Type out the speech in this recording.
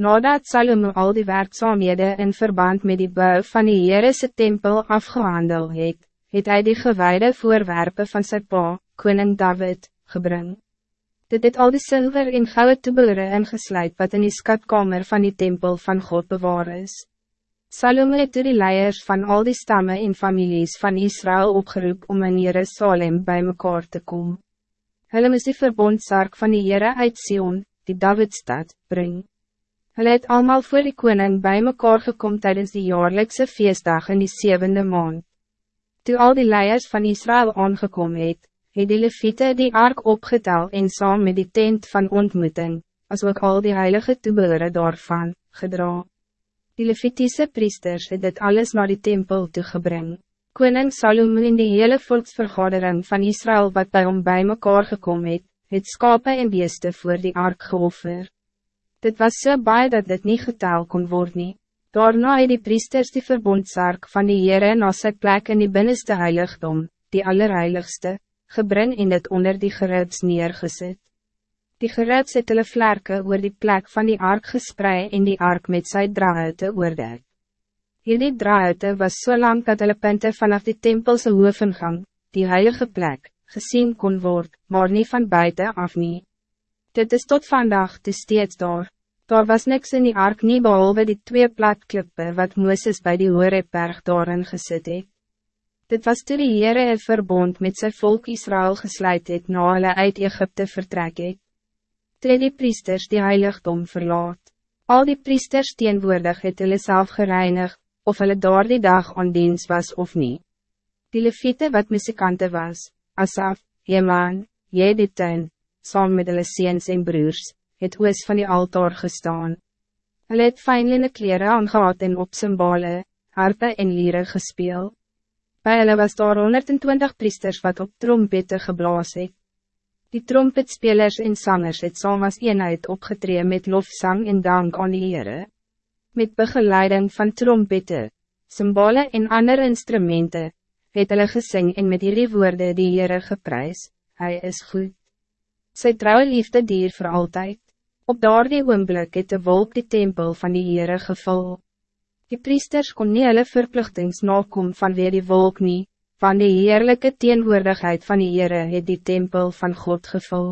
Nadat Salomo al die werkzaamhede in verband met die bouw van die Heerese tempel afgehandel het, het hy die gewijde voorwerpen van sy pa, koning David, gebring. Dit het al die zilver en gouden toebelere ingesluid wat in die skatkamer van die tempel van God bewaar is. Salome het die leiers van al die stammen en families van Israël opgeroep om in Jerusalem bij mekaar te komen. Hulle moes die verbondsark van die Heere uit Sion, die Davidstad, bring. Hulle het allemaal voor die koning bij mekaar gekom tijdens die jaarlijkse feestdag in die zevende maand. Toe al die leiers van Israël aangekom het, het die leviete die ark opgetel en saam met die tent van ontmoeting, as ook al die heilige toebehore daarvan, gedra. Die levitiese priesters het dit alles naar die tempel toegebring. Koning Salome in die hele volksvergadering van Israël wat bij hom bij mekaar gekom het, het skape en beeste voor die ark geoffer. Dit was so baie dat dit niet getel kon worden. Daarna het die priesters die verbondsark van die Heere na sy plek in die binnenste heiligdom, die allerheiligste, gebring en het onder die geribs neergezet. Die geribs het hulle vlerke oor die plek van die ark gespreid en die ark met sy draaihoute oordek. Hierdie draaihoute was so lang dat hulle punte vanaf die tempelse hoofengang, die heilige plek, gezien kon worden, maar niet van buiten af nie. Dit is tot vandaag te steeds daar. Daar was niks in die ark nie behalve die twee platklippe wat Mooses bij die Horeberg daarin gesit het. Dit was toe die Heere een verbond met zijn volk Israël gesluit het na hulle uit Egypte vertrek het. Toe die priesters die heiligdom verlaat. Al die priesters teenwoordig het hulle self gereinig, of hulle daar die dag aan diens was of niet. Die leviete wat muzikante was, Asaf, Jeman, Jeditun, saam met hulle seens en broers, het oos van die altaar gestaan. Hulle het fijnlijne kleren aangehad en op symbole, harpe en lieren gespeeld. Bij hulle was daar 120 priesters wat op trompette geblaas het. Die trompetspelers en sangers het saam as eenheid opgetree met lofzang en dank aan die Heere. Met begeleiding van trompette, symbole en andere instrumenten, het hulle gesing en met hierdie woorde die Heere geprys, Hij is goed. Sy trouwe liefde dier voor altijd. Op daardie oomblik het de wolk die tempel van die Heere gevul. Die priesters kon nie hulle verplichtings nakom van weer die wolk nie, van die heerlijke teenwoordigheid van die Heere het die tempel van God gevul.